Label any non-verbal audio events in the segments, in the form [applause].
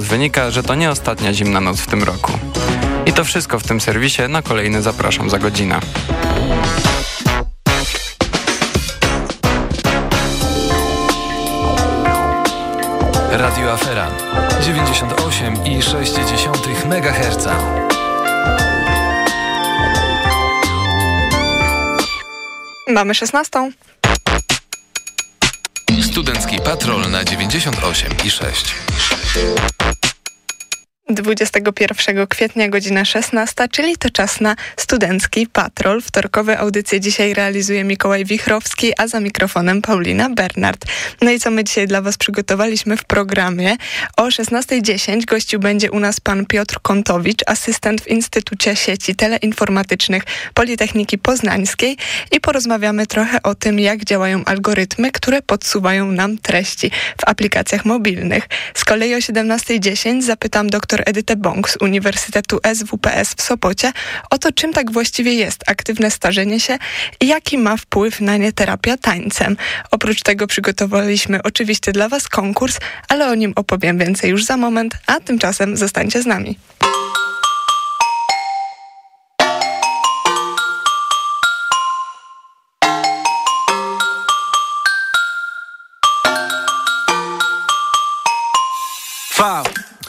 wynika, że to nie ostatnia zimna noc w tym roku. I to wszystko w tym serwisie, na kolejny zapraszam za godzinę. Radio Afera 98,6 MHz. Mamy 16. Studencki Patrol na 98 i 6. 21 kwietnia, godzina 16, czyli to czas na Studencki Patrol. Wtorkowe audycje dzisiaj realizuje Mikołaj Wichrowski, a za mikrofonem Paulina Bernard. No i co my dzisiaj dla Was przygotowaliśmy w programie? O 16.10 gościu będzie u nas pan Piotr Kontowicz, asystent w Instytucie Sieci Teleinformatycznych Politechniki Poznańskiej i porozmawiamy trochę o tym, jak działają algorytmy, które podsuwają nam treści w aplikacjach mobilnych. Z kolei o 17.10 zapytam doktor Edytę Bąk z Uniwersytetu SWPS w Sopocie o to, czym tak właściwie jest aktywne starzenie się i jaki ma wpływ na nie terapia tańcem. Oprócz tego przygotowaliśmy oczywiście dla Was konkurs, ale o nim opowiem więcej już za moment, a tymczasem zostańcie z nami.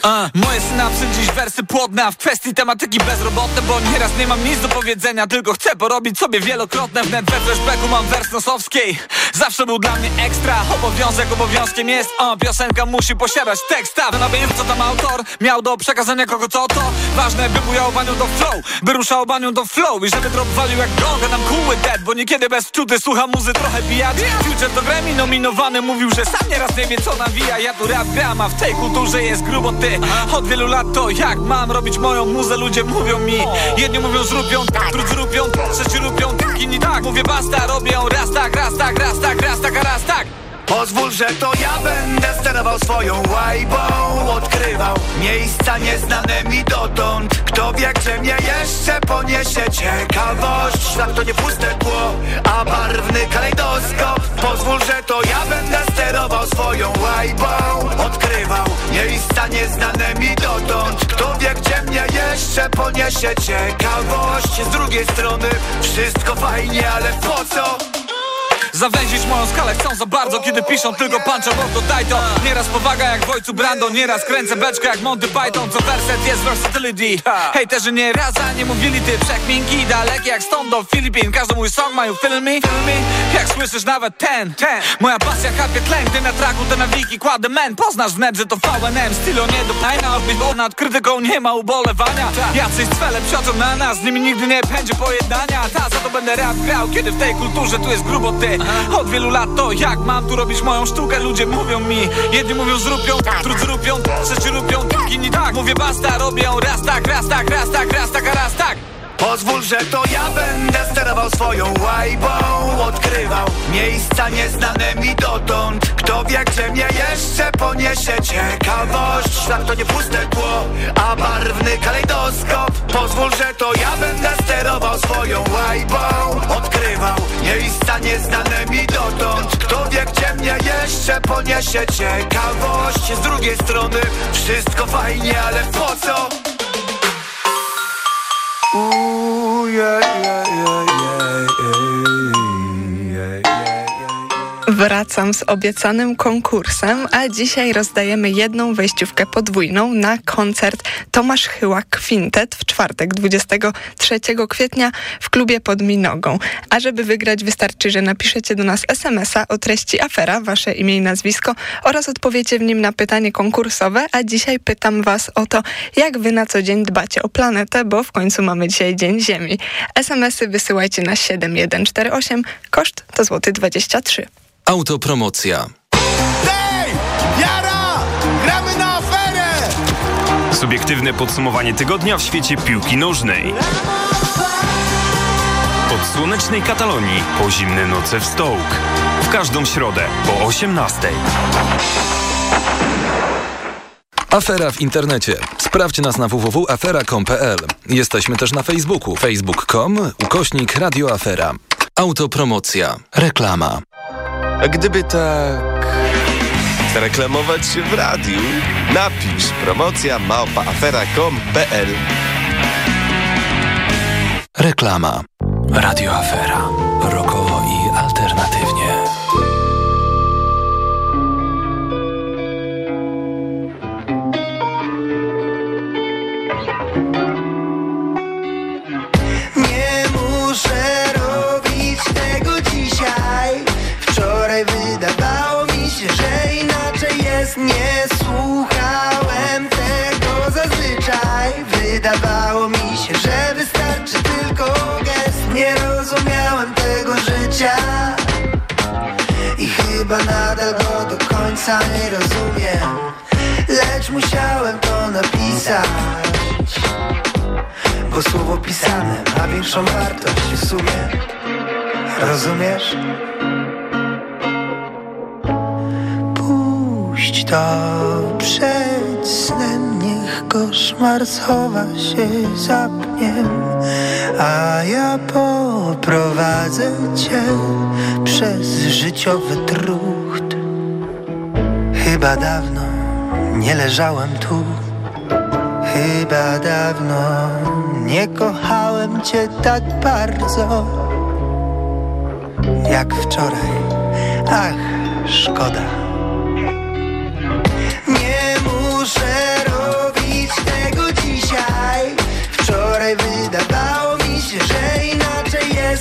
Uh, moje synapsy dziś wersy płodne A w kwestii tematyki bezrobotne Bo nieraz nie mam nic do powiedzenia Tylko chcę porobić sobie wielokrotne Wnet. We flashbacku mam wers nosowskiej. Zawsze był dla mnie ekstra. Obowiązek obowiązkiem jest. O, Piosenka musi posiadać tekst A wiem co tam autor Miał do przekazania kogo co to. Ważne by bujał banią do flow By ruszał banią do flow I żeby drop walił jak gong nam kuły dead Bo niekiedy bez wczuty słucha muzy trochę bijać Future do Grammy nominowany Mówił, że sam nieraz nie wie co nawija. Ja tu rap gram, a w tej kulturze jest grubo ty od wielu lat to jak mam robić moją muzę Ludzie mówią mi. Jedni mówią zrubią tak, drudzy rupią Trzeci rupią, inni tak. Mówię basta, robią raz tak, raz tak, raz tak, raz tak, a raz tak Pozwól, że to ja będę sterował swoją łajbą. Odkrywał miejsca nieznane mi dotąd. Kto wie, gdzie mnie jeszcze poniesie ciekawość. Świat to nie puste tło, a barwny kalejdoskop. Pozwól, że to ja będę sterował swoją łajbą. Odkrywał miejsca nieznane mi dotąd. Kto wie, gdzie mnie jeszcze poniesie ciekawość. Z drugiej strony wszystko fajnie, ale po co? Zawęzić moją skalę chcą za bardzo Kiedy piszą tylko punch bo daj to. Nieraz powaga jak w ojcu Brando Nieraz kręcę beczkę jak Monty Python Co werset jest versatility. Hejterzy nie raz, a nie mówili ty Przekminki dalekie jak stąd do Filipin. Każdy mój song mają film Jak słyszysz nawet ten, ten. Moja pasja kapie tlen Gdy na traku te nawiki kładę men. Poznasz wnet, że to VNM Stylo nie do pajna Odbyć, bo nad krytyką nie ma ubolewania. Jacyś cwele psioczą na nas Z nimi nigdy nie będzie pojednania. Ta za to będę rap grał Kiedy w tej kulturze tu jest grubo ty od wielu lat to jak mam tu robić moją sztukę? Ludzie mówią mi, jedni mówią zrupią Drudzy rupią, trzeci rupią Inni tak, mówię basta, robią raz tak, raz tak, raz tak, raz tak, a raz tak Pozwól, że to ja będę sterował swoją łajbą. Odkrywał miejsca nieznane mi dotąd. Kto wie, gdzie mnie jeszcze poniesie ciekawość. Świat to nie puste tło, a barwny kalejdoskop. Pozwól, że to ja będę sterował swoją łajbą. Odkrywał miejsca nieznane mi dotąd. Kto wie, gdzie mnie jeszcze poniesie ciekawość. Z drugiej strony wszystko fajnie, ale po co? Ooh, yeah, yeah, Wracam z obiecanym konkursem, a dzisiaj rozdajemy jedną wejściówkę podwójną na koncert Tomasz Chyła Kwintet w czwartek 23 kwietnia w klubie pod Minogą. A żeby wygrać wystarczy, że napiszecie do nas smsa o treści afera, wasze imię i nazwisko oraz odpowiecie w nim na pytanie konkursowe, a dzisiaj pytam was o to, jak wy na co dzień dbacie o planetę, bo w końcu mamy dzisiaj Dzień Ziemi. SMSy wysyłajcie na 7148, koszt to złoty 23. Autopromocja. Hej! Jara! Gramy na aferę! Subiektywne podsumowanie tygodnia w świecie piłki nożnej. Od słonecznej Katalonii po zimne noce w Stołk. W każdą środę po 18. Afera w internecie. Sprawdź nas na www.afera.com.pl. Jesteśmy też na Facebooku. facebook.com ukośnik radioafera. Autopromocja. Reklama. A gdyby tak Reklamować się w radiu? Napisz promocja małpaafera.com.pl Reklama. Radio Afera. Jest Nie słuchałem tego zazwyczaj. Wydawało mi się, że wystarczy tylko gest. Nie rozumiałem tego życia. I chyba nadal go do końca nie rozumiem. Lecz musiałem to napisać. Bo słowo pisane ma większą wartość w sumie. Rozumiesz? Przed snem Niech koszmar schowa się za pniem A ja poprowadzę cię Przez życiowy trucht. Chyba dawno nie leżałem tu. Chyba dawno nie kochałem cię tak bardzo Jak wczoraj, ach, szkoda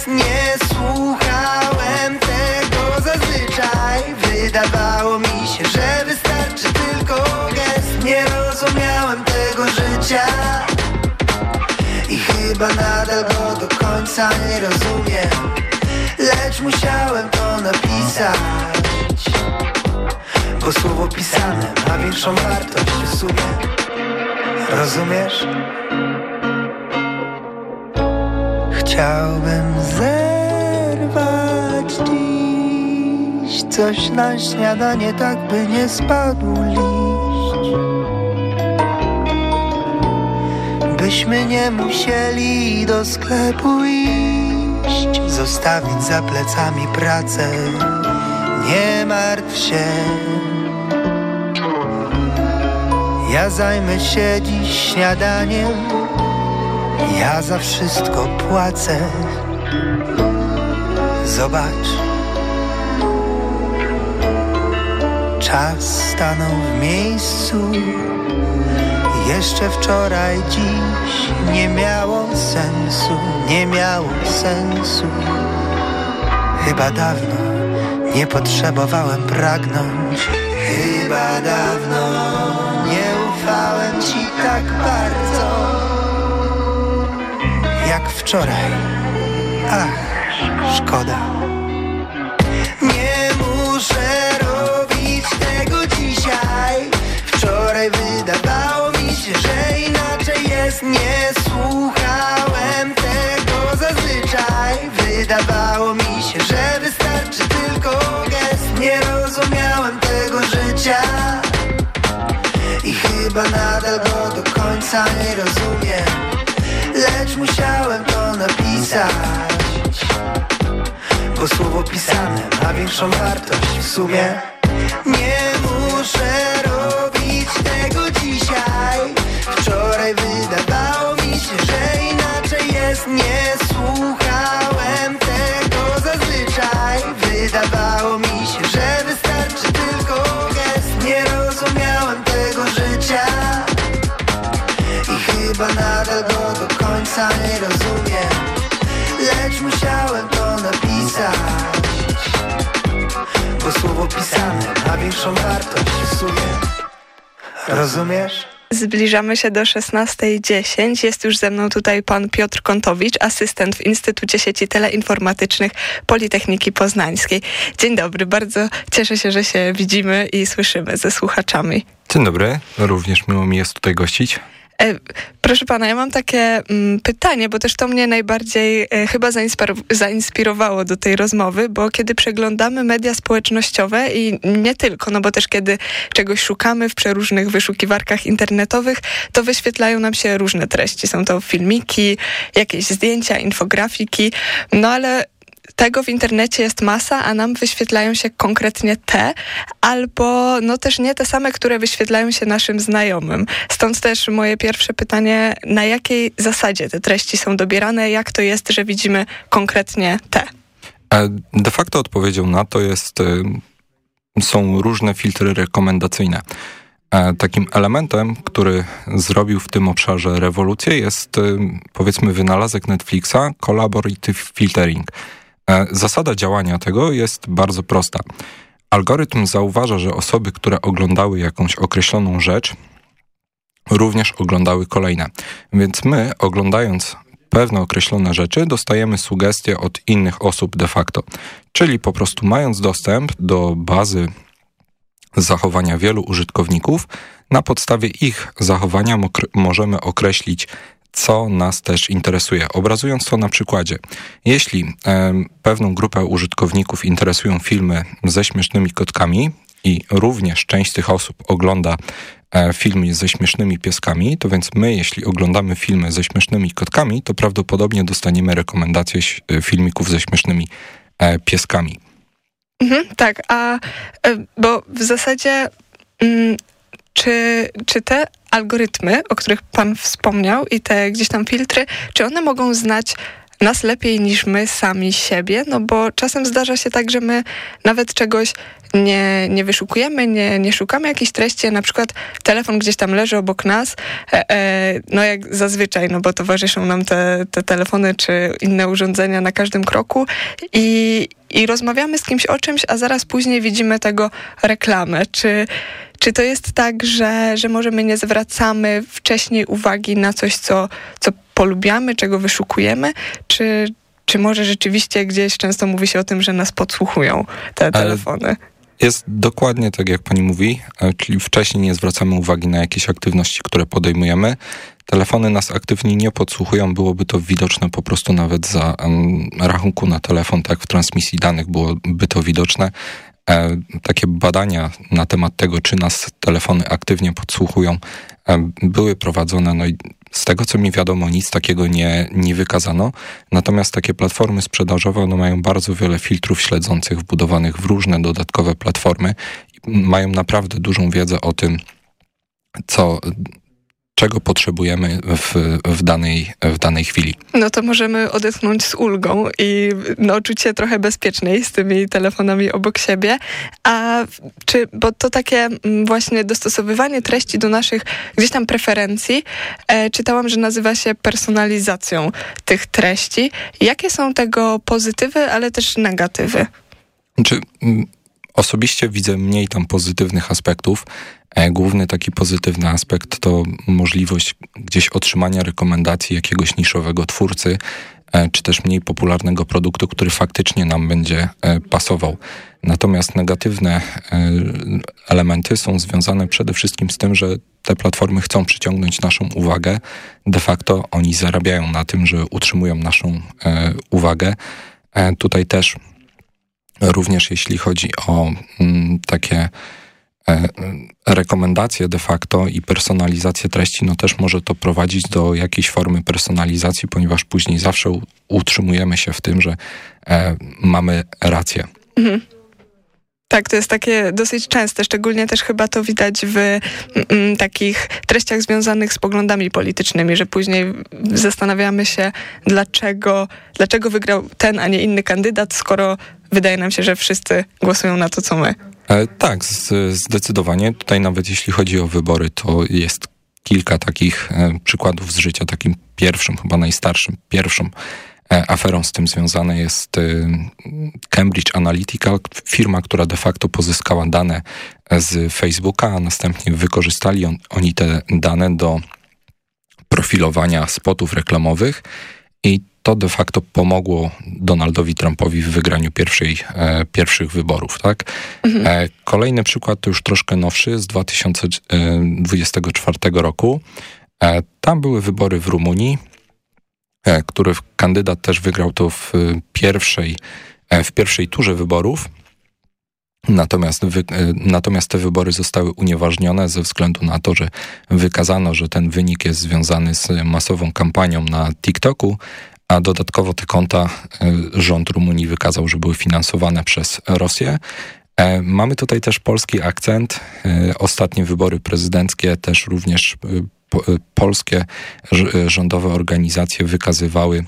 Nie słuchałem tego zazwyczaj. Wydawało mi się, że wystarczy tylko gest. Nie rozumiałem tego życia. I chyba nadal go do końca nie rozumiem. Lecz musiałem to napisać. Bo słowo pisane ma większą wartość w sumie. Rozumiesz? Chciałbym zerwać dziś Coś na śniadanie tak by nie spadł liść. Byśmy nie musieli do sklepu iść Zostawić za plecami pracę. Nie martw się. Ja zajmę się dziś śniadaniem Ja za wszystko płacę Zobacz Czas stanął w miejscu jeszcze wczoraj, dziś nie miało sensu, nie miało sensu. Chyba dawno nie potrzebowałem pragnąć. Chyba dawno nie ufałem ci tak bardzo wczoraj. Ach, szkoda. Nie muszę robić tego dzisiaj. Wczoraj wydawało mi się, że inaczej jest Nie słuchałem tego zazwyczaj Wydawało mi się, że wystarczy tylko gest Nie rozumiałem tego życia I chyba nadal go do końca nie rozumiem Lecz musiałem to napisać Bo słowo pisane ma większą wartość w sumie. Nie większą wartość w sumie Rozumiesz? Zbliżamy się do 16.10. Jest już ze mną tutaj pan Piotr Kontowicz, asystent w Instytucie Sieci Teleinformatycznych Politechniki Poznańskiej. Dzień dobry, bardzo cieszę się, że się widzimy i słyszymy ze słuchaczami. Dzień dobry, również miło mi jest tutaj gościć. E, proszę pana, ja mam takie mm, pytanie, bo też to mnie najbardziej e, chyba zainspirowało do tej rozmowy, bo kiedy przeglądamy media społecznościowe i nie tylko, no bo też kiedy czegoś szukamy w przeróżnych wyszukiwarkach internetowych, to wyświetlają nam się różne treści. Są to filmiki, jakieś zdjęcia, infografiki, no ale tego w internecie jest masa, a nam wyświetlają się konkretnie te, albo no też nie te same, które wyświetlają się naszym znajomym. Stąd też moje pierwsze pytanie, na jakiej zasadzie te treści są dobierane, jak to jest, że widzimy konkretnie te? E, de facto odpowiedzią na to jest, y, są różne filtry rekomendacyjne. E, takim elementem, który zrobił w tym obszarze rewolucję jest powiedzmy wynalazek Netflixa Collaborative Filtering. E, zasada działania tego jest bardzo prosta. Algorytm zauważa, że osoby, które oglądały jakąś określoną rzecz, również oglądały kolejne. Więc my, oglądając pewne określone rzeczy, dostajemy sugestie od innych osób de facto. Czyli po prostu mając dostęp do bazy zachowania wielu użytkowników, na podstawie ich zachowania możemy określić, co nas też interesuje. Obrazując to na przykładzie, jeśli pewną grupę użytkowników interesują filmy ze śmiesznymi kotkami i również część tych osób ogląda e, filmy ze śmiesznymi pieskami, to więc my, jeśli oglądamy filmy ze śmiesznymi kotkami, to prawdopodobnie dostaniemy rekomendacje e, filmików ze śmiesznymi e, pieskami. Mhm, tak, a bo w zasadzie mm, czy, czy te algorytmy, o których Pan wspomniał i te gdzieś tam filtry, czy one mogą znać nas lepiej niż my sami siebie, no bo czasem zdarza się tak, że my nawet czegoś nie, nie wyszukujemy, nie, nie szukamy jakiejś treści, na przykład telefon gdzieś tam leży obok nas, e, e, no jak zazwyczaj, no bo towarzyszą nam te, te telefony czy inne urządzenia na każdym kroku i, i rozmawiamy z kimś o czymś, a zaraz później widzimy tego reklamę. Czy, czy to jest tak, że, że może my nie zwracamy wcześniej uwagi na coś, co, co polubiamy, czego wyszukujemy, czy, czy może rzeczywiście gdzieś często mówi się o tym, że nas podsłuchują te telefony? Jest dokładnie tak, jak pani mówi, e, czyli wcześniej nie zwracamy uwagi na jakieś aktywności, które podejmujemy. Telefony nas aktywnie nie podsłuchują, byłoby to widoczne po prostu nawet za um, rachunku na telefon, tak w transmisji danych byłoby to widoczne. E, takie badania na temat tego, czy nas telefony aktywnie podsłuchują, e, były prowadzone. No i z tego, co mi wiadomo, nic takiego nie, nie wykazano. Natomiast takie platformy sprzedażowe one mają bardzo wiele filtrów śledzących wbudowanych w różne dodatkowe platformy. Mają naprawdę dużą wiedzę o tym, co czego potrzebujemy w, w, danej, w danej chwili. No to możemy odetchnąć z ulgą i no, czuć się trochę bezpieczniej z tymi telefonami obok siebie. A czy, bo to takie mm, właśnie dostosowywanie treści do naszych gdzieś tam preferencji, e, czytałam, że nazywa się personalizacją tych treści. Jakie są tego pozytywy, ale też negatywy? Czy mm, osobiście widzę mniej tam pozytywnych aspektów. E, główny taki pozytywny aspekt to możliwość gdzieś otrzymania rekomendacji jakiegoś niszowego twórcy, e, czy też mniej popularnego produktu, który faktycznie nam będzie e, pasował. Natomiast negatywne elementy są związane przede wszystkim z tym, że te platformy chcą przyciągnąć naszą uwagę. De facto oni zarabiają na tym, że utrzymują naszą uwagę. Tutaj też również jeśli chodzi o mm, takie rekomendacje de facto i personalizację treści, no też może to prowadzić do jakiejś formy personalizacji, ponieważ później zawsze utrzymujemy się w tym, że e, mamy rację. Mhm. Tak, to jest takie dosyć częste, szczególnie też chyba to widać w mm, mm, takich treściach związanych z poglądami politycznymi, że później zastanawiamy się, dlaczego, dlaczego wygrał ten, a nie inny kandydat, skoro wydaje nam się, że wszyscy głosują na to, co my. E, tak, zdecydowanie. Tutaj nawet jeśli chodzi o wybory, to jest kilka takich e, przykładów z życia. Takim pierwszym, chyba najstarszym, pierwszą e, aferą z tym związane jest Cambridge Analytica, firma, która de facto pozyskała dane z Facebooka, a następnie wykorzystali on, oni te dane do profilowania spotów reklamowych i to de facto pomogło Donaldowi Trumpowi w wygraniu pierwszej, e, pierwszych wyborów. Tak? Mhm. E, kolejny przykład to już troszkę nowszy, z 2024 e, roku. E, tam były wybory w Rumunii, e, który kandydat też wygrał to w pierwszej, e, w pierwszej turze wyborów. Natomiast, wy, natomiast te wybory zostały unieważnione ze względu na to, że wykazano, że ten wynik jest związany z masową kampanią na TikToku, a dodatkowo te konta rząd Rumunii wykazał, że były finansowane przez Rosję. Mamy tutaj też polski akcent. Ostatnie wybory prezydenckie też również polskie rządowe organizacje wykazywały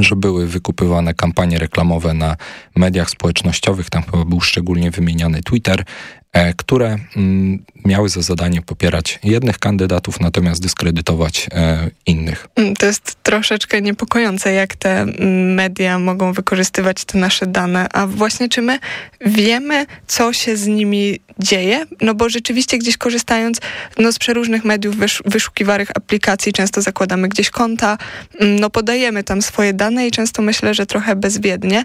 że były wykupywane kampanie reklamowe na mediach społecznościowych, tam chyba był szczególnie wymieniany Twitter, E, które mm, miały za zadanie popierać jednych kandydatów, natomiast dyskredytować e, innych. Mm, to jest troszeczkę niepokojące, jak te mm, media mogą wykorzystywać te nasze dane, a właśnie czy my wiemy, co się z nimi dzieje? No bo rzeczywiście gdzieś korzystając no, z przeróżnych mediów, wysz wyszukiwanych aplikacji, często zakładamy gdzieś konta, no podajemy tam swoje dane i często myślę, że trochę bezwiednie.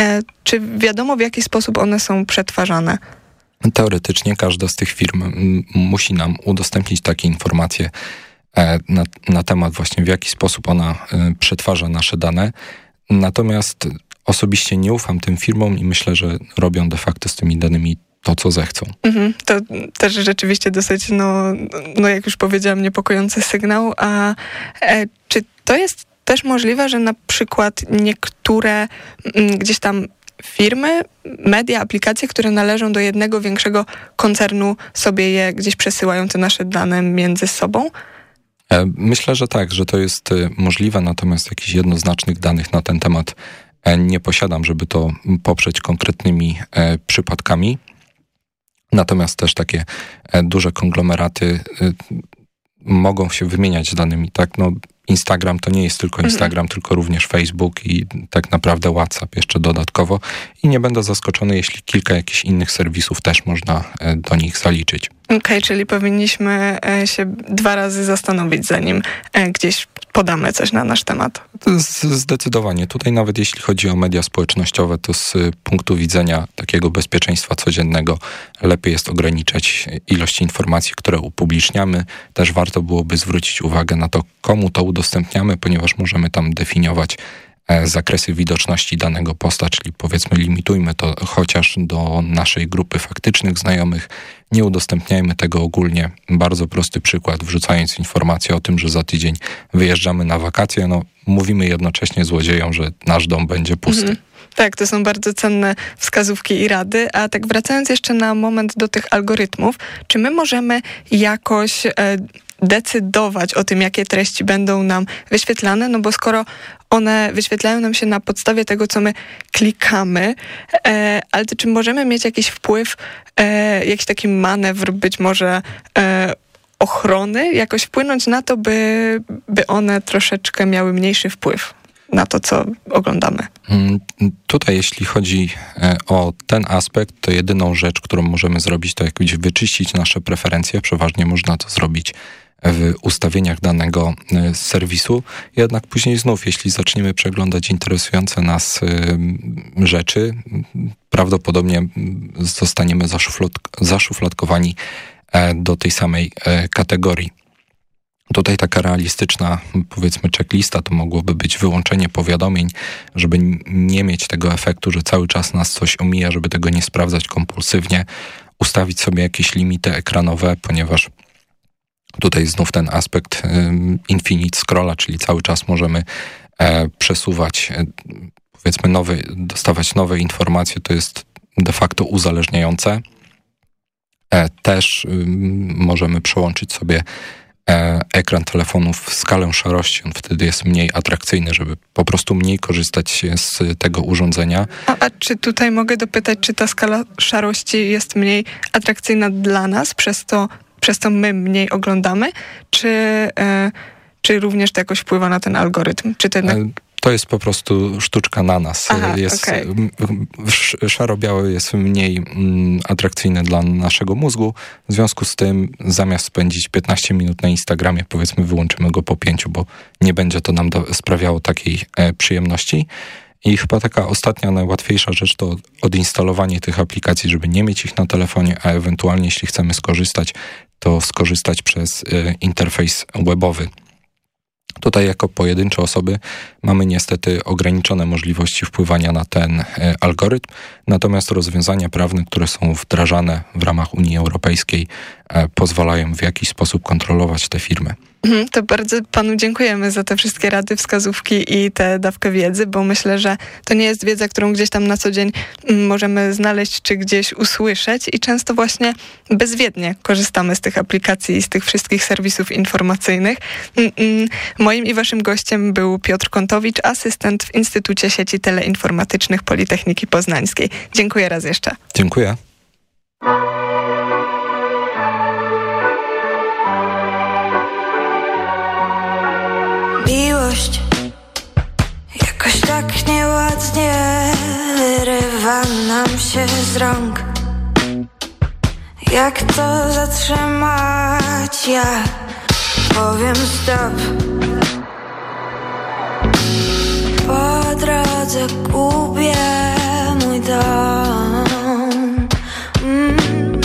E, czy wiadomo, w jaki sposób one są przetwarzane? Teoretycznie każda z tych firm musi nam udostępnić takie informacje e, na, na temat właśnie w jaki sposób ona e, przetwarza nasze dane. Natomiast osobiście nie ufam tym firmom i myślę, że robią de facto z tymi danymi to, co zechcą. Mhm, to też rzeczywiście dosyć, no, no jak już powiedziałam, niepokojący sygnał. A e, czy to jest też możliwe, że na przykład niektóre m, gdzieś tam firmy, media, aplikacje, które należą do jednego większego koncernu, sobie je gdzieś przesyłają te nasze dane między sobą? E, myślę, że tak, że to jest e, możliwe, natomiast jakichś jednoznacznych danych na ten temat e, nie posiadam, żeby to poprzeć konkretnymi przypadkami. Natomiast też takie duże konglomeraty mogą się wymieniać danymi, tak? No, Instagram to nie jest tylko mhm. Instagram, tylko również Facebook i tak naprawdę WhatsApp jeszcze dodatkowo. I nie będę zaskoczony, jeśli kilka jakichś innych serwisów też można e, do nich zaliczyć. Okej, okay, czyli powinniśmy e, się dwa razy zastanowić, zanim e, gdzieś podamy coś na nasz temat. Zdecydowanie. Tutaj nawet jeśli chodzi o media społecznościowe, to z punktu widzenia takiego bezpieczeństwa codziennego lepiej jest ograniczać ilość informacji, które upubliczniamy. Też warto byłoby zwrócić uwagę na to, komu to udostępniamy, ponieważ możemy tam definiować zakresy widoczności danego posta, czyli powiedzmy limitujmy to chociaż do naszej grupy faktycznych znajomych, nie udostępniajmy tego ogólnie. Bardzo prosty przykład, wrzucając informację o tym, że za tydzień wyjeżdżamy na wakacje, no mówimy jednocześnie złodziejom, że nasz dom będzie pusty. Mhm. Tak, to są bardzo cenne wskazówki i rady. A tak wracając jeszcze na moment do tych algorytmów, czy my możemy jakoś e, decydować o tym, jakie treści będą nam wyświetlane, no bo skoro one wyświetlają nam się na podstawie tego, co my klikamy, e, ale to czy możemy mieć jakiś wpływ, e, jakiś taki manewr, być może e, ochrony, jakoś wpłynąć na to, by, by one troszeczkę miały mniejszy wpływ? na to, co oglądamy. Mm, tutaj, jeśli chodzi e, o ten aspekt, to jedyną rzecz, którą możemy zrobić, to jakoś wyczyścić nasze preferencje. Przeważnie można to zrobić w ustawieniach danego e, serwisu. Jednak później znów, jeśli zaczniemy przeglądać interesujące nas e, rzeczy, prawdopodobnie zostaniemy zaszufladkowani e, do tej samej kategorii. Tutaj taka realistyczna, powiedzmy, checklista to mogłoby być wyłączenie powiadomień, żeby nie mieć tego efektu, że cały czas nas coś omija, żeby tego nie sprawdzać kompulsywnie, ustawić sobie jakieś limity ekranowe, ponieważ Tutaj znów ten aspekt infinite scrolla, czyli cały czas możemy e, przesuwać, e, powiedzmy, nowe, dostawać nowe informacje, to jest de facto uzależniające. E, też możemy przełączyć sobie ekran telefonu w skalę szarości, on wtedy jest mniej atrakcyjny, żeby po prostu mniej korzystać z tego urządzenia. A, a, czy tutaj mogę dopytać, czy ta skala szarości jest mniej atrakcyjna dla nas, przez to przez to my mniej oglądamy, czy, e, czy również to jakoś wpływa na ten algorytm? Czy ten... E, to jest po prostu sztuczka na nas. Aha, jest, okay. Szaro-biały jest mniej mm, atrakcyjny dla naszego mózgu. W związku z tym, zamiast spędzić 15 minut na Instagramie, powiedzmy, wyłączymy go po 5, bo nie będzie to nam do, sprawiało takiej e, przyjemności. I chyba taka ostatnia, najłatwiejsza rzecz to odinstalowanie tych aplikacji, żeby nie mieć ich na telefonie, a ewentualnie, jeśli chcemy skorzystać, to skorzystać przez e, interfejs webowy. Tutaj jako pojedyncze osoby mamy niestety ograniczone możliwości wpływania na ten e, algorytm, natomiast rozwiązania prawne, które są wdrażane w ramach Unii Europejskiej, e, pozwalają w jakiś sposób kontrolować te firmy. [clears throat] To bardzo panu dziękujemy za te wszystkie rady, wskazówki i tę dawkę wiedzy, bo myślę, że to nie jest wiedza, którą gdzieś tam na co dzień mm, możemy znaleźć czy gdzieś usłyszeć i często właśnie bezwiednie korzystamy z tych aplikacji i z tych wszystkich serwisów informacyjnych. Mm, mm, moim i waszym gościem był Piotr Kontowicz, asystent w Instytucie Sieci Teleinformatycznych Politechniki Poznańskiej. Dziękuję raz jeszcze. Dziękuję. Miłość jakoś tak nieładnie wyrywa nam się z rąk. Jak to zatrzymać? Ja powiem stop. Po drodze gubię mój dom. Mm.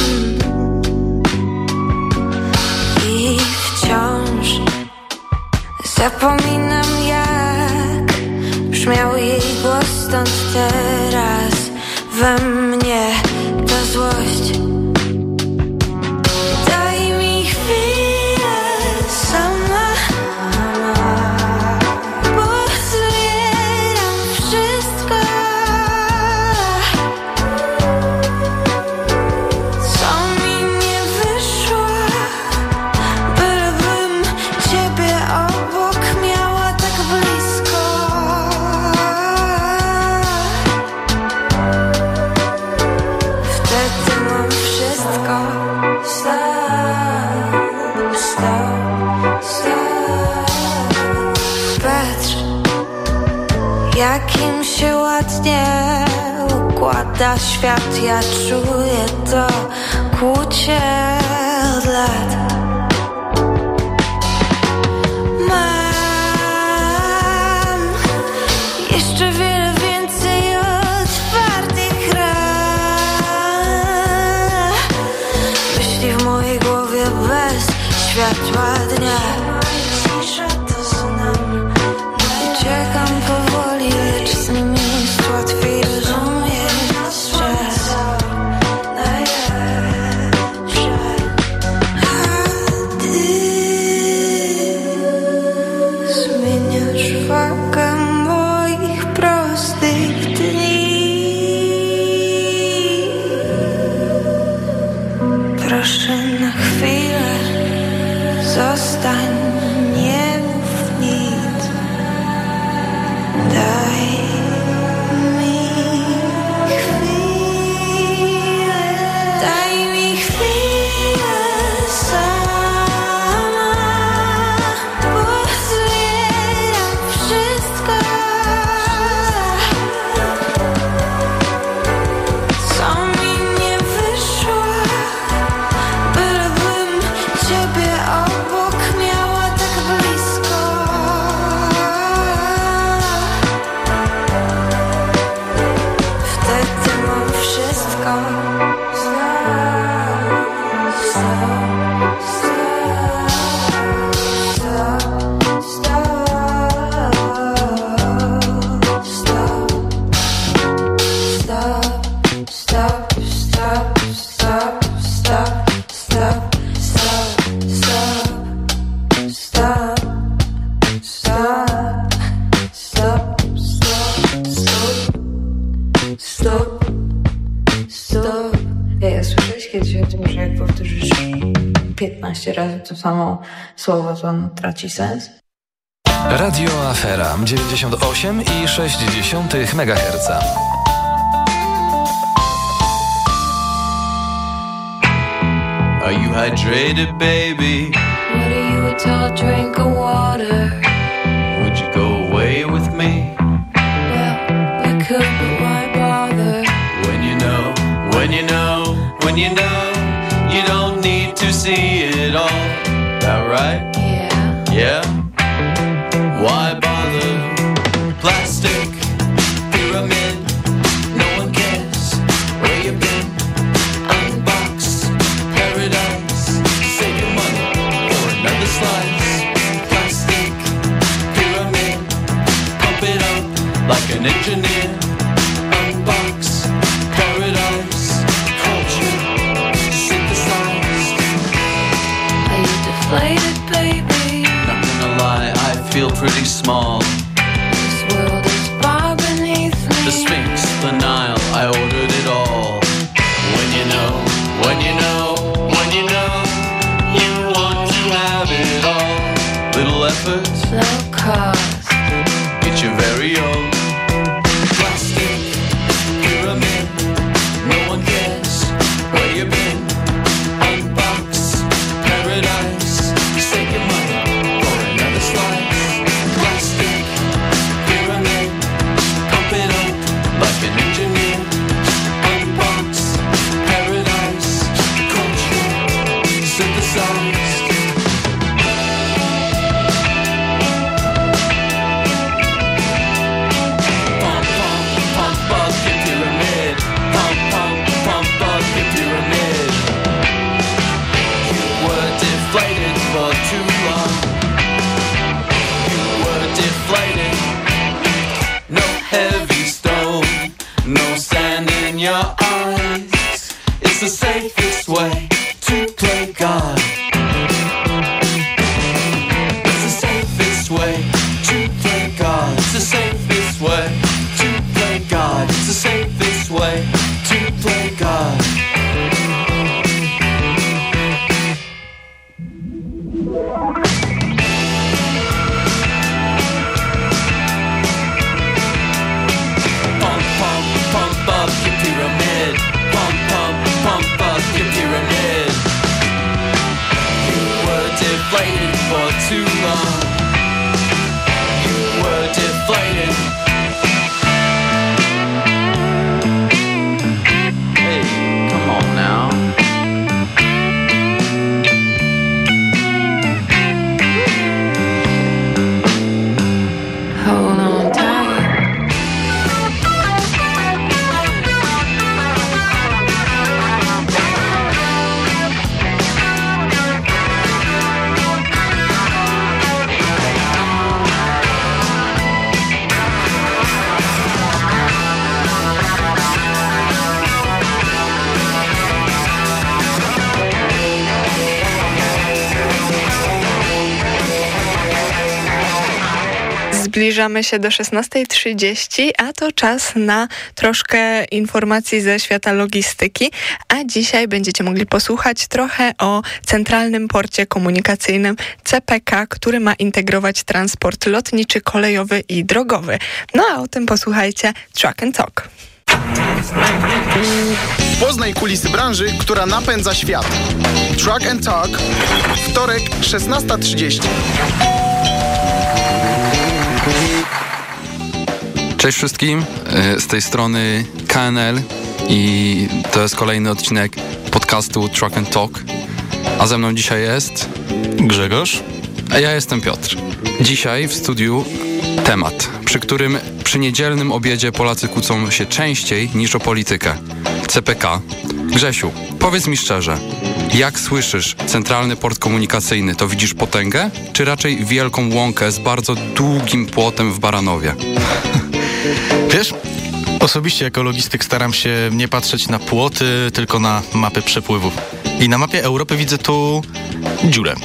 I wciąż zapominam teraz we mnie układa świat. Ja czuję to kłucie lat. Zostań, nie słowo, to ono traci sens? Radio Afera 98,6 MHz. Are you hydrated, baby? What are you, a tall drink of water? Zbliżamy się do 16.30, a to czas na troszkę informacji ze świata logistyki, a dzisiaj będziecie mogli posłuchać trochę o Centralnym Porcie Komunikacyjnym CPK, który ma integrować transport lotniczy, kolejowy i drogowy. No a o tym posłuchajcie Truck and Talk. Poznaj kulisy branży, która napędza świat. Truck and Talk. Wtorek, 16.30. Cześć wszystkim, e, z tej strony KNL i to jest kolejny odcinek podcastu Truck and Talk. A ze mną dzisiaj jest Grzegorz. A ja jestem Piotr. Dzisiaj w studiu temat, przy którym przy niedzielnym obiedzie Polacy kłócą się częściej niż o politykę. CPK. Grzesiu, powiedz mi szczerze, jak słyszysz Centralny Port Komunikacyjny, to widzisz potęgę, czy raczej wielką łąkę z bardzo długim płotem w Baranowie? [laughs] Wiesz, osobiście jako logistyk staram się nie patrzeć na płoty, tylko na mapy przepływów. I na mapie Europy widzę tu dziurę.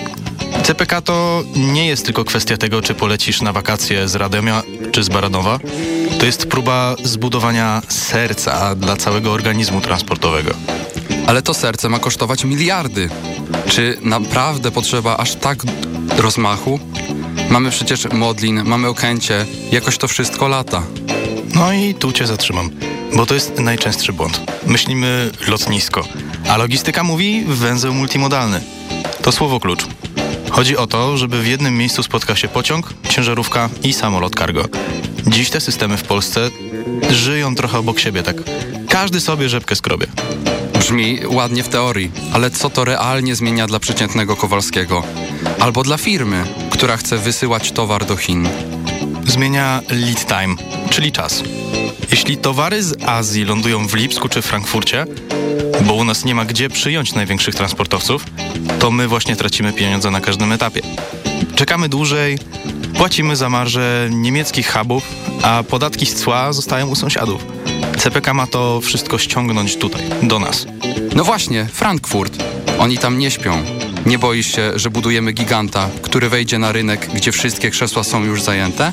CPK to nie jest tylko kwestia tego, czy polecisz na wakacje z Radomia czy z Baranowa. To jest próba zbudowania serca dla całego organizmu transportowego. Ale to serce ma kosztować miliardy. Czy naprawdę potrzeba aż tak rozmachu? Mamy przecież Modlin, mamy Okęcie, jakoś to wszystko lata. No i tu cię zatrzymam, bo to jest najczęstszy błąd. Myślimy lotnisko, a logistyka mówi węzeł multimodalny. To słowo klucz. Chodzi o to, żeby w jednym miejscu spotkał się pociąg, ciężarówka i samolot cargo. Dziś te systemy w Polsce żyją trochę obok siebie, tak każdy sobie rzepkę skrobie. Brzmi ładnie w teorii, ale co to realnie zmienia dla przeciętnego Kowalskiego? Albo dla firmy, która chce wysyłać towar do Chin? Zmienia lead time, czyli czas. Jeśli towary z Azji lądują w Lipsku czy Frankfurcie, bo u nas nie ma gdzie przyjąć największych transportowców, to my właśnie tracimy pieniądze na każdym etapie. Czekamy dłużej, płacimy za marże niemieckich hubów, a podatki z cła zostają u sąsiadów. CPK ma to wszystko ściągnąć tutaj, do nas. No właśnie, Frankfurt. Oni tam nie śpią. Nie boisz się, że budujemy giganta, który wejdzie na rynek, gdzie wszystkie krzesła są już zajęte?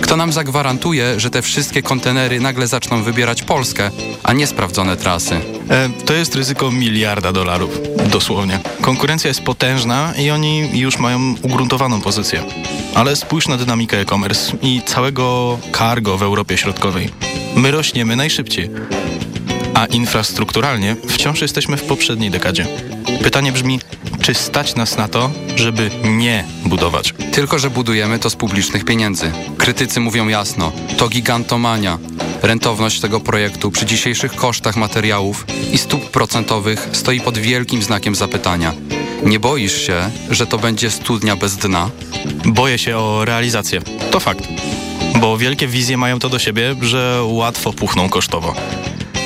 Kto nam zagwarantuje, że te wszystkie kontenery nagle zaczną wybierać Polskę, a nie sprawdzone trasy? E, to jest ryzyko miliarda dolarów, dosłownie. Konkurencja jest potężna i oni już mają ugruntowaną pozycję. Ale spójrz na dynamikę e-commerce i całego cargo w Europie Środkowej. My rośniemy najszybciej, a infrastrukturalnie wciąż jesteśmy w poprzedniej dekadzie. Pytanie brzmi, czy stać nas na to, żeby nie budować? Tylko, że budujemy to z publicznych pieniędzy. Krytycy mówią jasno, to gigantomania. Rentowność tego projektu przy dzisiejszych kosztach materiałów i stóp procentowych stoi pod wielkim znakiem zapytania. Nie boisz się, że to będzie studnia bez dna? Boję się o realizację. To fakt. Bo wielkie wizje mają to do siebie, że łatwo puchną kosztowo.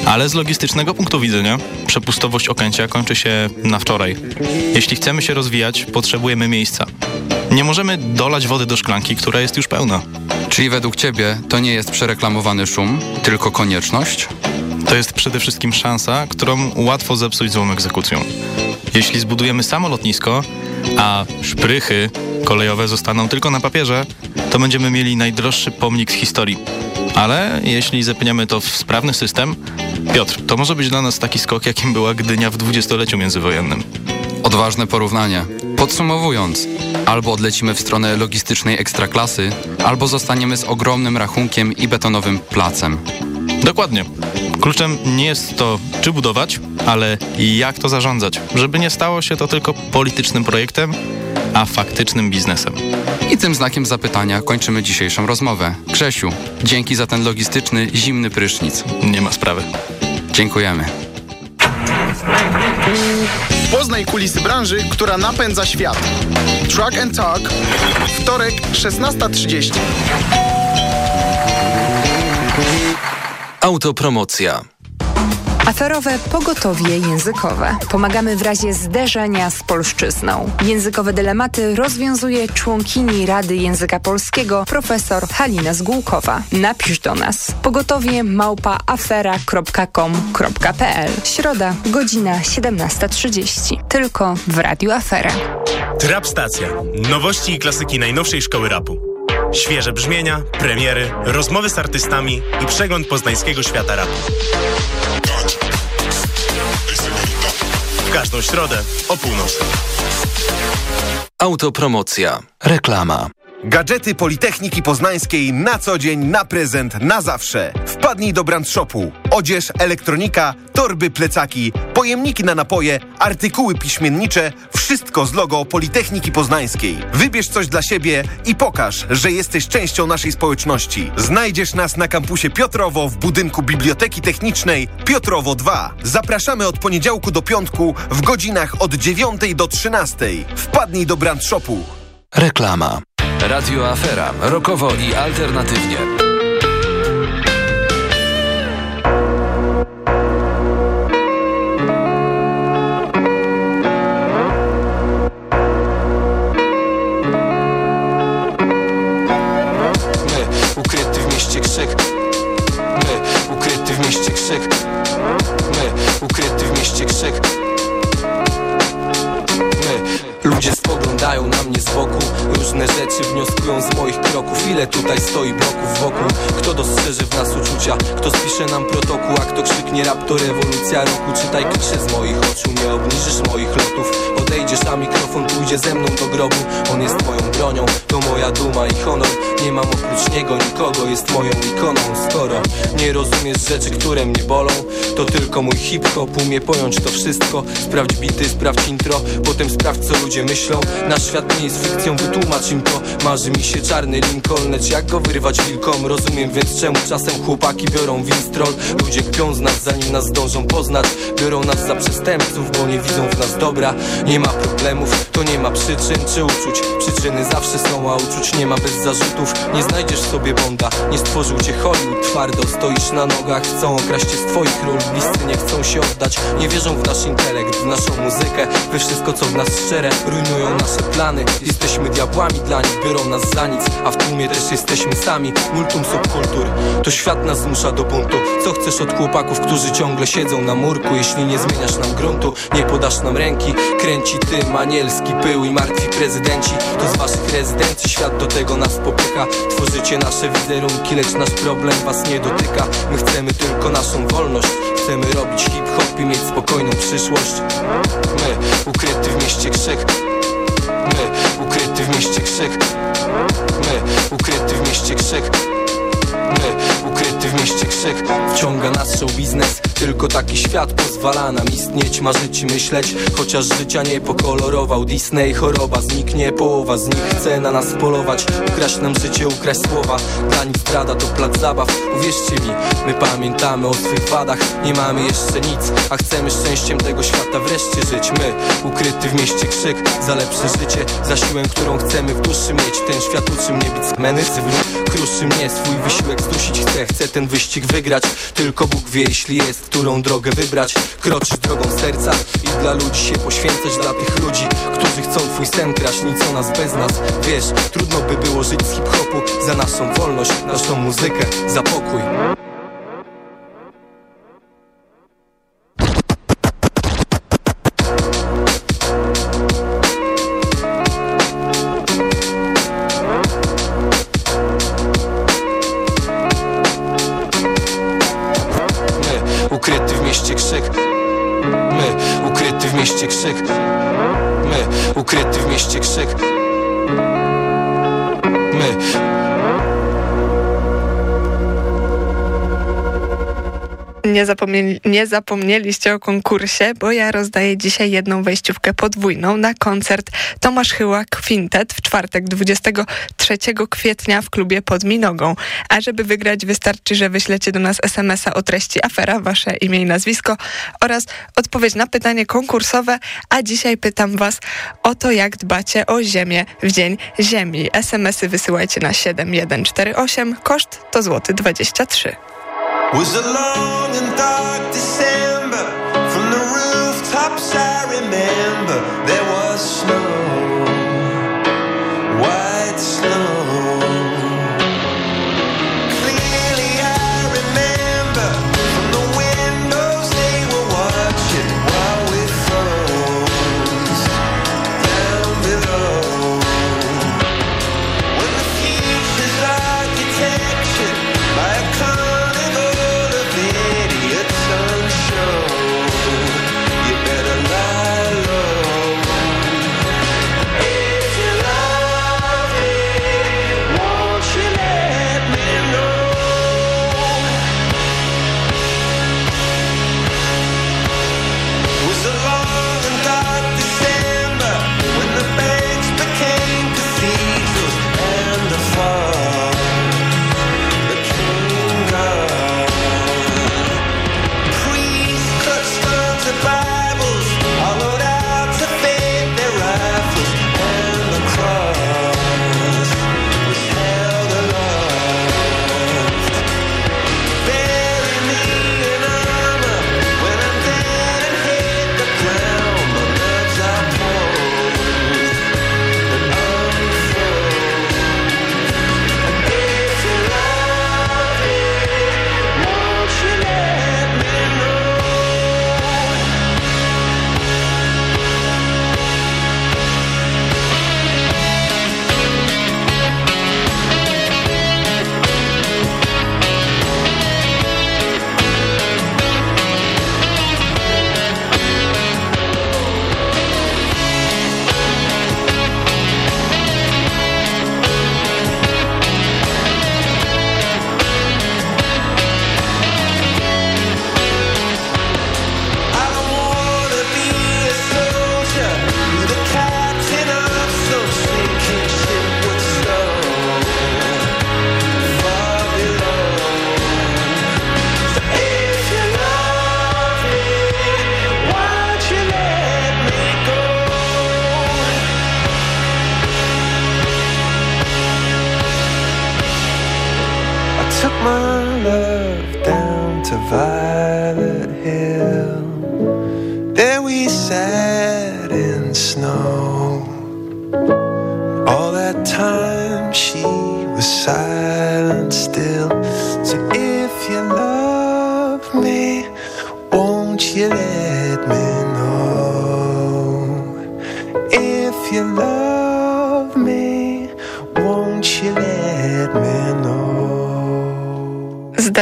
Ale z logistycznego punktu widzenia przepustowość Okęcia kończy się na wczoraj. Jeśli chcemy się rozwijać, potrzebujemy miejsca. Nie możemy dolać wody do szklanki, która jest już pełna. Czyli według Ciebie to nie jest przereklamowany szum, tylko konieczność? To jest przede wszystkim szansa, którą łatwo zepsuć złą egzekucją. Jeśli zbudujemy samo lotnisko, a szprychy kolejowe zostaną tylko na papierze, to będziemy mieli najdroższy pomnik z historii. Ale jeśli zepniemy to w sprawny system, Piotr, to może być dla nas taki skok, jakim była Gdynia w dwudziestoleciu międzywojennym. Odważne porównanie. Podsumowując, albo odlecimy w stronę logistycznej ekstraklasy, albo zostaniemy z ogromnym rachunkiem i betonowym placem. Dokładnie. Kluczem nie jest to, czy budować, ale jak to zarządzać, żeby nie stało się to tylko politycznym projektem, a faktycznym biznesem. I tym znakiem zapytania kończymy dzisiejszą rozmowę. Grzesiu, dzięki za ten logistyczny, zimny prysznic. Nie ma sprawy. Dziękujemy. Poznaj kulisy branży, która napędza świat. Truck and Talk. Wtorek, 16.30. Autopromocja. Aferowe pogotowie językowe. Pomagamy w razie zderzenia z polszczyzną. Językowe dylematy rozwiązuje członkini Rady Języka Polskiego profesor Halina Zgółkowa. Napisz do nas pogotowie Środa, godzina 17.30. Tylko w Radiu Afera. Trap Stacja. Nowości i klasyki najnowszej szkoły rapu. Świeże brzmienia, premiery, rozmowy z artystami i przegląd poznańskiego świata rapu. Każdą środę o północy. Autopromocja. Reklama. Gadżety Politechniki Poznańskiej na co dzień, na prezent, na zawsze. Wpadnij do brand shopu. Odzież, elektronika, torby, plecaki, pojemniki na napoje, artykuły piśmiennicze, wszystko z logo Politechniki Poznańskiej. Wybierz coś dla siebie i pokaż, że jesteś częścią naszej społeczności. Znajdziesz nas na kampusie Piotrowo w budynku Biblioteki Technicznej Piotrowo 2. Zapraszamy od poniedziałku do piątku w godzinach od 9 do 13. Wpadnij do brand shopu. Reklama. Radio Afera. Rokowo i alternatywnie. Roku Czytaj klisze z moich oczu. Nie obniżysz moich lotów ze mną do grobu. On jest moją bronią To moja duma i honor. Nie mam oprócz niego nikogo Jest moją ikoną. Skoro nie rozumiesz rzeczy, które mnie bolą To tylko mój hip-hop umie pojąć to wszystko. Sprawdź bity, sprawdź intro Potem sprawdź co ludzie myślą. Nasz świat nie jest fikcją, wytłumacz im to. Marzy mi się czarny Lincoln Lecz jak go wyrwać wilkom? Rozumiem więc czemu czasem chłopaki biorą winstrol. Ludzie kpią z nas zanim nas zdążą poznać. Biorą nas za przestępców, bo nie widzą w nas dobra. Nie ma problemów, to nie ma przyczyn czy uczuć. Przyczyny zawsze są, a uczuć nie ma bez zarzutów. Nie znajdziesz sobie Bonda, nie stworzył cię Hollywood. Twardo stoisz na nogach, chcą okraść cię z twoich ról. Bliscy nie chcą się oddać, nie wierzą w nasz intelekt W naszą muzykę, we wszystko co w nas szczere Rujnują nasze plany, jest Jesteśmy diabłami dla nich, biorą nas za nic A w tłumie też jesteśmy sami. Multum subkultur To świat nas zmusza do buntu. Co chcesz od chłopaków, którzy ciągle siedzą na murku? Jeśli nie zmieniasz nam gruntu Nie podasz nam ręki. Kręci tym anielski pył i martwi prezydenci. To z waszych rezydencji świat do tego nas popycha. Tworzycie nasze wizerunki, lecz nasz problem was nie dotyka. My chcemy tylko naszą wolność. Chcemy robić hip-hop i mieć spokojną przyszłość. My, ukryty w mieście krzyk My, ukryty w mieście krzyk My, ukryty w mieście krzyk ukryty w mieście krzyk. Wciąga nas show biznes Tylko taki świat pozwala nam istnieć. Marzyć i myśleć Chociaż życia nie pokolorował Disney. Choroba zniknie Połowa z nich chce na nas polować. Ukraść nam życie, ukraść słowa. Dla nich zdrada to plac zabaw. Uwierzcie mi, my pamiętamy o swych wadach. Nie mamy jeszcze nic A chcemy szczęściem tego świata wreszcie żyć. My, ukryty w mieście krzyk Za lepsze życie, za siłę, którą chcemy w duszy mieć. Ten świat uczy mnie być meny Kruszy mnie, swój wysiłek zdusić chcę Chcę ten wyścig wygrać. Tylko Bóg wie, jeśli jest, którą drogę wybrać. Kroczysz drogą serca i dla ludzi się poświęcać Dla tych ludzi, którzy chcą twój sen kraść Nic o nas bez nas, wiesz Trudno by było żyć z hip-hopu Za naszą wolność, naszą muzykę, za pokój Nie, zapomnieli, nie zapomnieliście o konkursie, bo ja rozdaję dzisiaj jedną wejściówkę podwójną na koncert Tomasz Chyła Quintet w czwartek 23 kwietnia w klubie pod Minogą. A żeby wygrać wystarczy, że wyślecie do nas SMS-a o treści afera, wasze imię i nazwisko oraz odpowiedź na pytanie konkursowe, a dzisiaj pytam was o to, jak dbacie o ziemię w Dzień Ziemi. SMS-y wysyłajcie na 7148, koszt to złoty 23. Was a long and dark December. To Violet Hill. There we sat in snow. All that time she was silent still.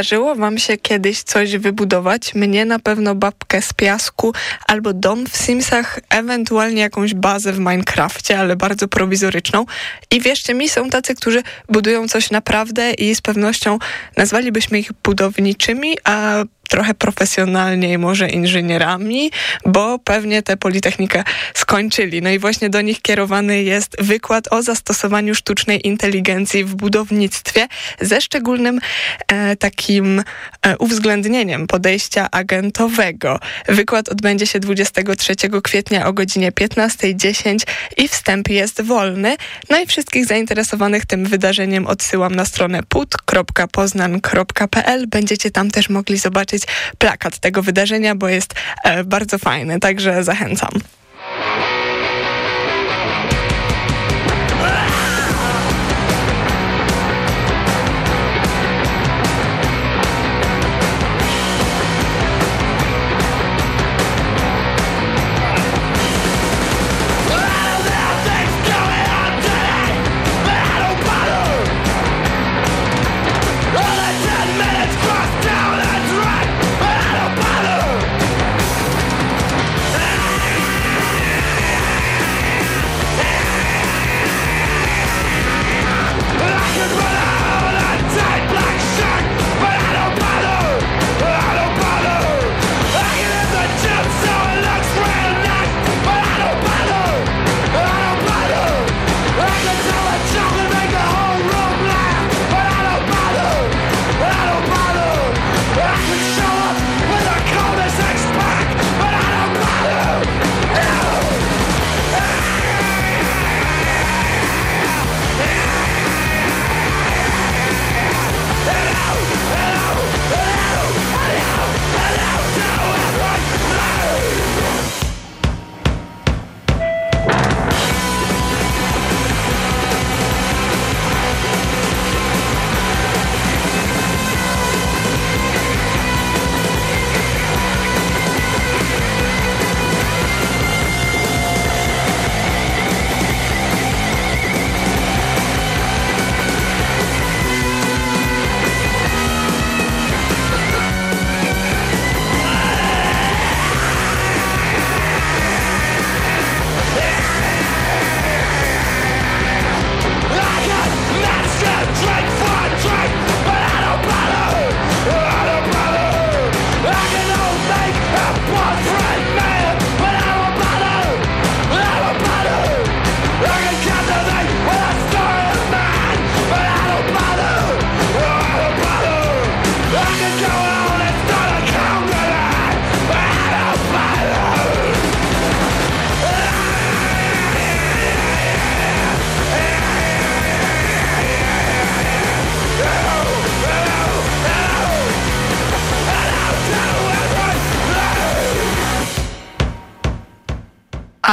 Zdarzyło wam się kiedyś coś wybudować? Mnie na pewno babkę z piasku albo dom w Simsach, ewentualnie jakąś bazę w Minecrafcie, ale bardzo prowizoryczną. I wierzcie mi, są tacy, którzy budują coś naprawdę i z pewnością nazwalibyśmy ich budowniczymi, a trochę profesjonalniej może inżynierami, bo pewnie tę Politechnikę skończyli. No i właśnie do nich kierowany jest wykład o zastosowaniu sztucznej inteligencji w budownictwie ze szczególnym e, takim e, uwzględnieniem podejścia agentowego. Wykład odbędzie się 23 kwietnia o godzinie 15.10 i wstęp jest wolny. No i wszystkich zainteresowanych tym wydarzeniem odsyłam na stronę put.poznan.pl. Będziecie tam też mogli zobaczyć plakat tego wydarzenia, bo jest e, bardzo fajny, także zachęcam.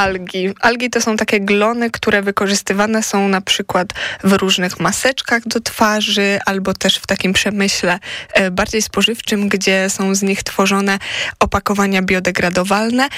Algi. Algi to są takie glony, które wykorzystywane są na przykład w różnych maseczkach do twarzy, albo też w takim przemyśle e, bardziej spożywczym, gdzie są z nich tworzone opakowania biodegradowalne.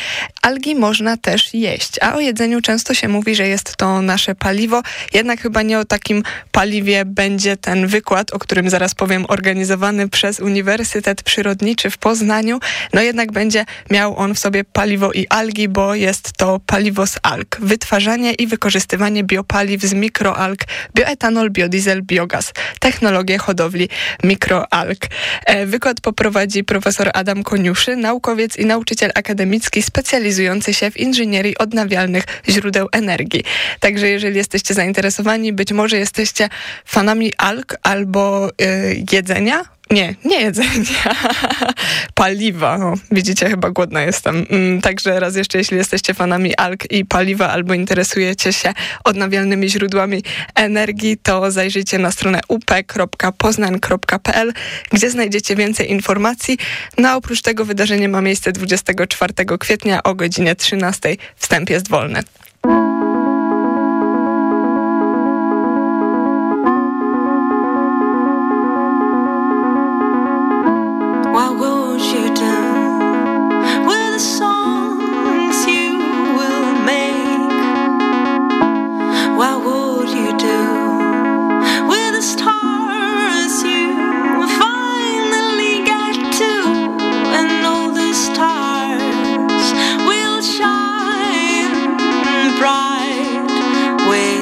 Algi można też jeść, a o jedzeniu często się mówi, że jest to nasze paliwo, jednak chyba nie o takim paliwie będzie ten wykład, o którym zaraz powiem, organizowany przez Uniwersytet Przyrodniczy w Poznaniu. No jednak będzie miał on w sobie paliwo i algi, bo jest to paliwo z alg. Wytwarzanie i wykorzystywanie biopaliw z mikroalg, bioetanol, biodiesel, biogaz. Technologie hodowli mikroalg. E, wykład poprowadzi profesor Adam Koniuszy, naukowiec i nauczyciel akademicki specjalizujący się w inżynierii odnawialnych źródeł energii. Także jeżeli jesteście zainteresowani, być może jesteście fanami alg albo y, jedzenia, nie, nie jedzenia, [laughs] paliwa. O, widzicie, chyba głodna jestem. Mm, także raz jeszcze, jeśli jesteście fanami alg i paliwa albo interesujecie się odnawialnymi źródłami energii, to zajrzyjcie na stronę up.poznań.pl, gdzie znajdziecie więcej informacji. No a oprócz tego wydarzenie ma miejsce 24 kwietnia o godzinie 13. Wstęp jest wolny. way.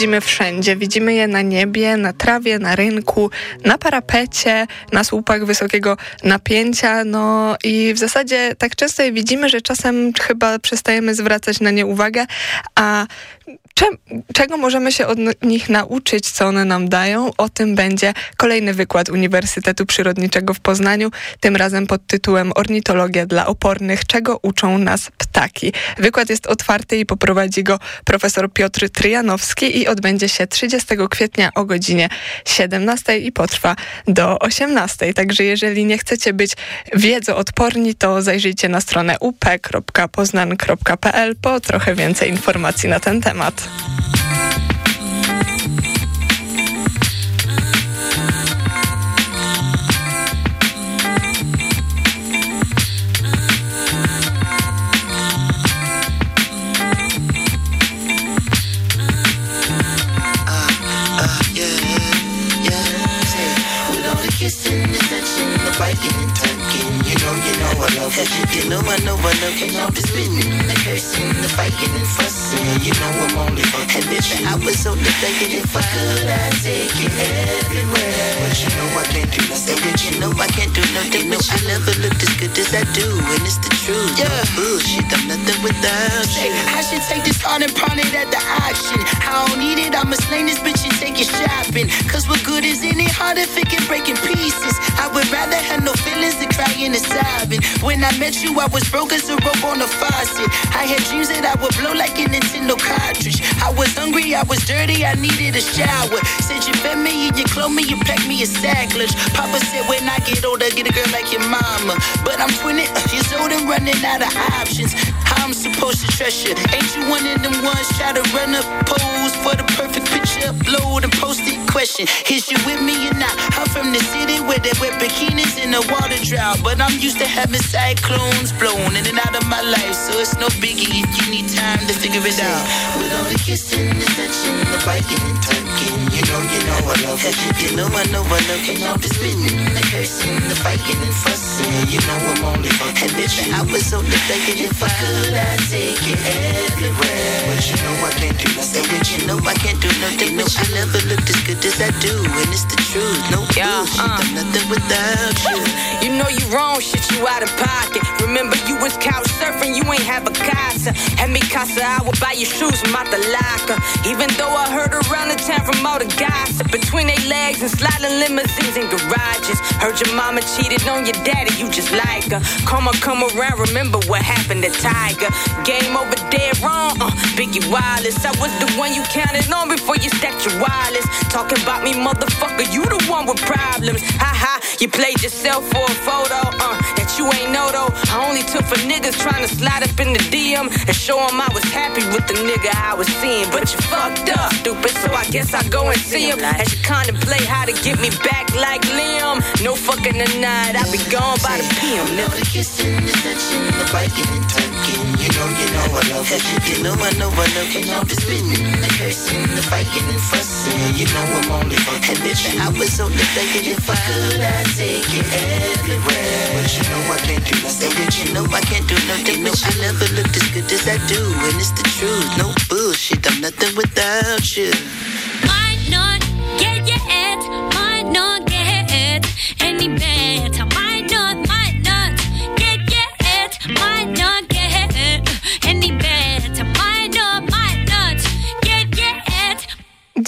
Widzimy wszędzie. Widzimy je na niebie, na trawie, na rynku, na parapecie, na słupach wysokiego napięcia. No i w zasadzie tak często je widzimy, że czasem chyba przestajemy zwracać na nie uwagę, a cze czego możemy się od nich nauczyć, co one nam dają? O tym będzie kolejny wykład Uniwersytetu Przyrodniczego w Poznaniu, tym razem pod tytułem Ornitologia dla opornych, czego uczą nas ptaki. Wykład jest otwarty i poprowadzi go profesor Piotr Tryjanowski i odbędzie się 30 kwietnia o godzinie 17 i potrwa do 18. Także jeżeli nie chcecie być wiedzoodporni, to zajrzyjcie na stronę up.poznan.pl po trochę więcej informacji na ten temat. Kissing, know I. You know I know I love it. All the spitting, the cursing, the fighting and fussing. You know I'm only fucking bitch. I was on the thinking if I could, I'd take you everywhere. But you know I can't do nothing you. know I can't do nothing you. I never looked as good as I do, and it's the truth. Yeah, no bullshit. I'm nothing without you. I should take this on and pawn it at the auction. I don't need it. I'ma sling this bitch and take it shopping. Cause what good is in it? Hard if it can break in pieces. I would rather have no feelings than crying and sobbing. When I met you, I was broke as a rope on a faucet. I had dreams that I would blow like a Nintendo cartridge. I was hungry, I was dirty, I needed a shower. Said you fed me and you clothed me, you packed me a sack lunch. Papa said when I get older, get a girl like your mama. But I'm 20 years old and running out of options. How I'm supposed to trust you? Ain't you one of them ones try to run up pose for the perfect picture, upload and post it? Question: Is you with me or not? I'm from the city where they wear bikinis in a water drought, but I'm used to having cyclones blowing in and out of my life, so it's no biggie if you need time to figure it out. With all the kissing, the touching, the biting and tucking. You know, you know I love it. You know I know I love it. All the spitting, the cursing, the fighting and fussing. You know I'm only fucking bitch. I was on the thinking if I could, I'd take you everywhere. But you know I can't do nothing with you. Know I can't do nothing with you. I never looked as good as I do, and it's the truth. No Yeah, bullshit. uh. I'm nothing without you. You know you wrong, shit, you out of pocket. Remember you was couch surfing, you ain't have a casa. Had me casa, I would buy your shoes from out the locker. Even though I heard around the town from all the gossip between their legs and sliding limousines and garages. Heard your mama cheated on your daddy, you just like her. Come on, come around, remember what happened to Tiger. Game over dead wrong, uh, Biggie Wireless. I was the one you counted on before you stacked your wireless. Talking about me, motherfucker, you the one with problems. Ha ha, you played yourself for a photo, uh, that you ain't know though. I only took for niggas trying to slide up in the DM and show 'em I was happy with the nigga I was seeing. But you fucked up, stupid, so I guess I go and see him. As you contemplate how to get me back like Liam. No fucking tonight, I be gone by the PM, nigga. The kissing, the touching, the biting and tucking. You know, you know I love it. You know I know I love it. All the spitting, the cursing, the fighting and fussing. You know I'm only fucking bitch. I was on the thinking If I could, I'd take you everywhere. But you know I can't do nothing with you. You know I can't do nothing with you. I never looked as good as I do, and it's the truth. No bullshit. I'm nothing without you. Might not get your head, might not get any better.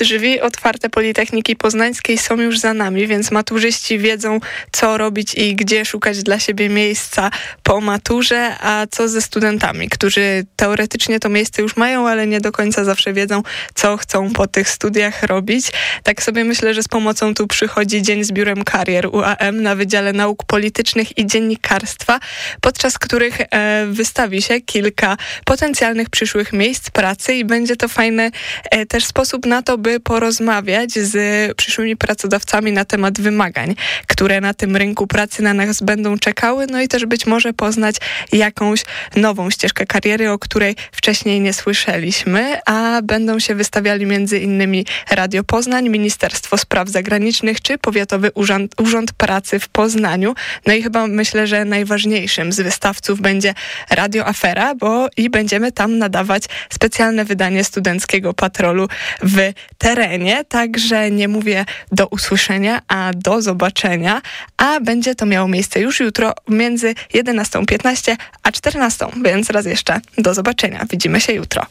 Drzwi otwarte Politechniki Poznańskiej są już za nami, więc maturzyści wiedzą, co robić i gdzie szukać dla siebie miejsca po maturze, a co ze studentami, którzy teoretycznie to miejsce już mają, ale nie do końca zawsze wiedzą, co chcą po tych studiach robić. Tak sobie myślę, że z pomocą tu przychodzi Dzień z Biurem Karier UAM na Wydziale Nauk Politycznych i Dziennikarstwa, podczas których e, wystawi się kilka potencjalnych przyszłych miejsc pracy i będzie to fajny e, też sposób na to, by porozmawiać z przyszłymi pracodawcami na temat wymagań, które na tym rynku pracy na nas będą czekały, no i też być może poznać jakąś nową ścieżkę kariery, o której wcześniej nie słyszeliśmy, a będą się wystawiali między innymi Radio Poznań, Ministerstwo Spraw Zagranicznych czy Powiatowy Urząd, Urząd Pracy w Poznaniu. No i chyba myślę, że najważniejszym z wystawców będzie Radio Afera, bo i będziemy tam nadawać specjalne wydanie studenckiego patrolu w terenie, także nie mówię do usłyszenia, a do zobaczenia, a będzie to miało miejsce już jutro między 11.15 a 14, więc raz jeszcze do zobaczenia. Widzimy się jutro.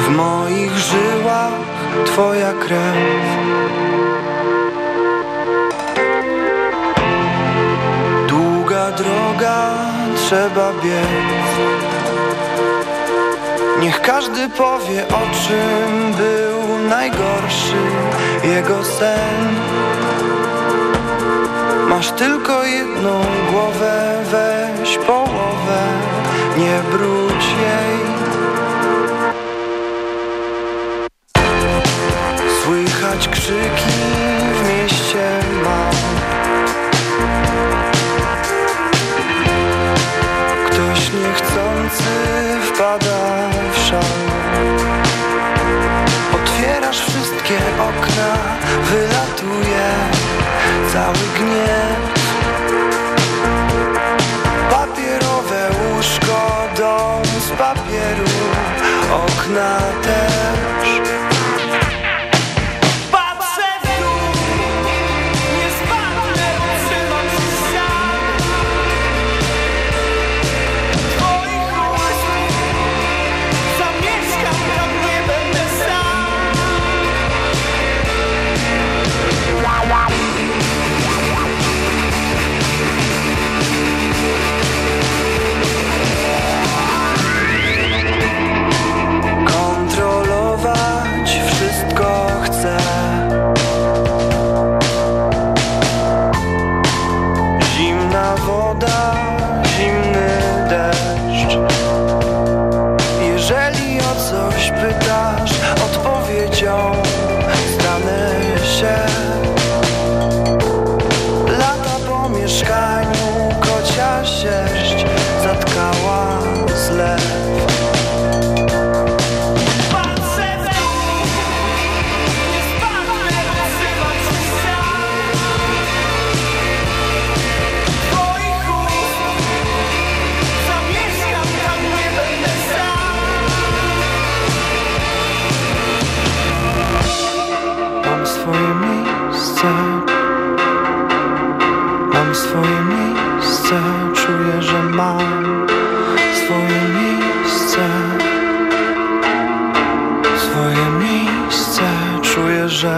W moich żyłach twoja krew Długa droga, trzeba biec Niech każdy powie o czym był najgorszy jego sen. Masz tylko jedną głowę, weź połowę, nie brudź jej. Słychać krzyki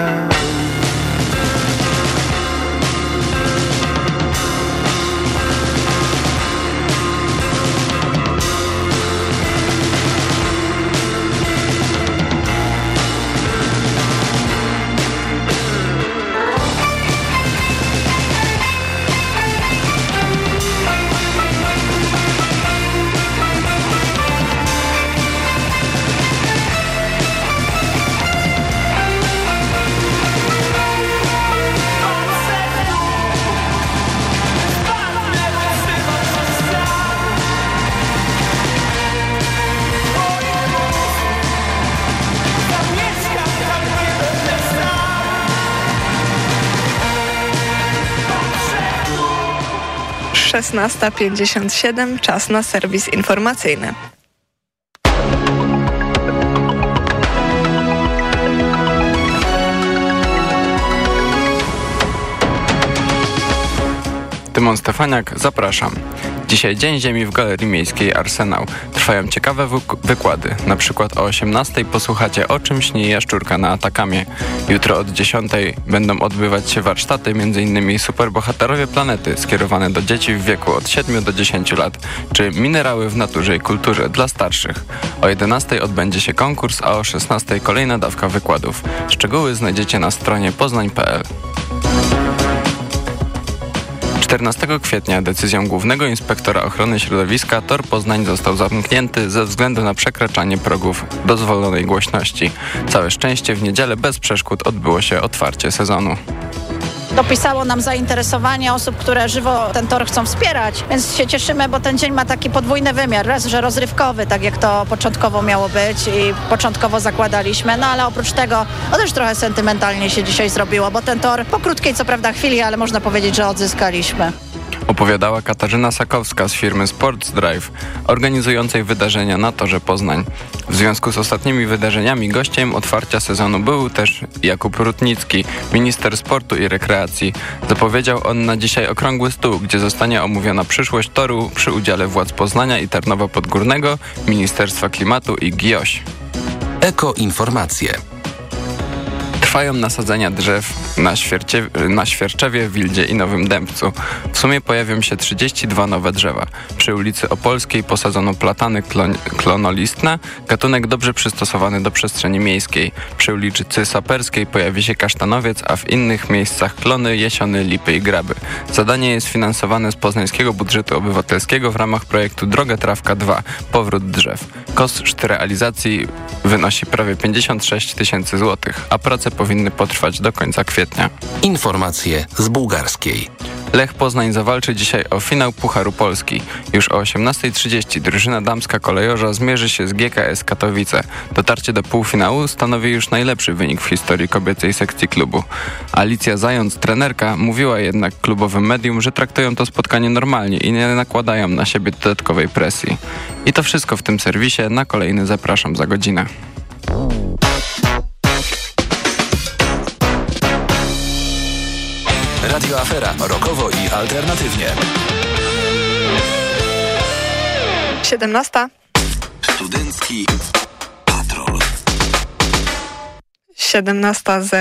love. 16.57, czas na serwis informacyjny. Tymon Stefaniak, zapraszam. Dzisiaj Dzień Ziemi w Galerii Miejskiej Arsenał. Trwają ciekawe wyk- wykłady. Na przykład o 18 posłuchacie o czym śni jaszczurka na Atakamie. Jutro od 10 będą odbywać się warsztaty m.in. Superbohaterowie planety skierowane do dzieci w wieku od 7 do 10 lat, czy minerały w naturze i kulturze dla starszych. O 11 odbędzie się konkurs, a o 16 kolejna dawka wykładów. Szczegóły znajdziecie na stronie poznań.pl. 14 kwietnia decyzją Głównego Inspektora Ochrony Środowiska tor Poznań został zamknięty ze względu na przekraczanie progów dozwolonej głośności. Całe szczęście w niedzielę bez przeszkód odbyło się otwarcie sezonu. Dopisało nam zainteresowanie osób, które żywo ten tor chcą wspierać, więc się cieszymy, bo ten dzień ma taki podwójny wymiar. Raz, że rozrywkowy, tak jak to początkowo miało być i początkowo zakładaliśmy, no ale oprócz tego no też trochę sentymentalnie się dzisiaj zrobiło, bo ten tor po krótkiej co prawda chwili, ale można powiedzieć, że odzyskaliśmy. Opowiadała Katarzyna Sakowska z firmy Sports Drive, organizującej wydarzenia na torze Poznań. W związku z ostatnimi wydarzeniami gościem otwarcia sezonu był też Jakub Rutnicki, minister sportu i rekreacji. Zapowiedział on na dzisiaj okrągły stół, gdzie zostanie omówiona przyszłość toru przy udziale władz Poznania i Tarnowa Podgórnego, Ministerstwa Klimatu i GIOŚ. Ekoinformacje. Trwają nasadzenia drzew na, na Świerczewie, Wildzie i Nowym Dębcu. W sumie pojawią się 32 nowe drzewa. Przy ulicy Opolskiej posadzono platany klon, klonolistne, gatunek dobrze przystosowany do przestrzeni miejskiej. Przy ulicy Saperskiej pojawi się kasztanowiec, a w innych miejscach klony, jesiony, lipy i graby. Zadanie jest finansowane z poznańskiego budżetu obywatelskiego w ramach projektu Droga Trawka 2 – Powrót drzew. Koszt realizacji wynosi prawie 56 tysięcy złotych, a prace powinny potrwać do końca kwietnia. Informacje z bułgarskiej. Lech Poznań zawalczy dzisiaj o finał Pucharu Polski. Już o 18.30 drużyna damska kolejorza zmierzy się z GKS Katowice. Dotarcie do półfinału stanowi już najlepszy wynik w historii kobiecej sekcji klubu. Alicja Zając, trenerka, mówiła jednak klubowym medium, że traktują to spotkanie normalnie i nie nakładają na siebie dodatkowej presji. I to wszystko w tym serwisie. Na kolejny zapraszam za godzinę. Radio Afera. Rokowo i alternatywnie. 17. Studencki 17.00.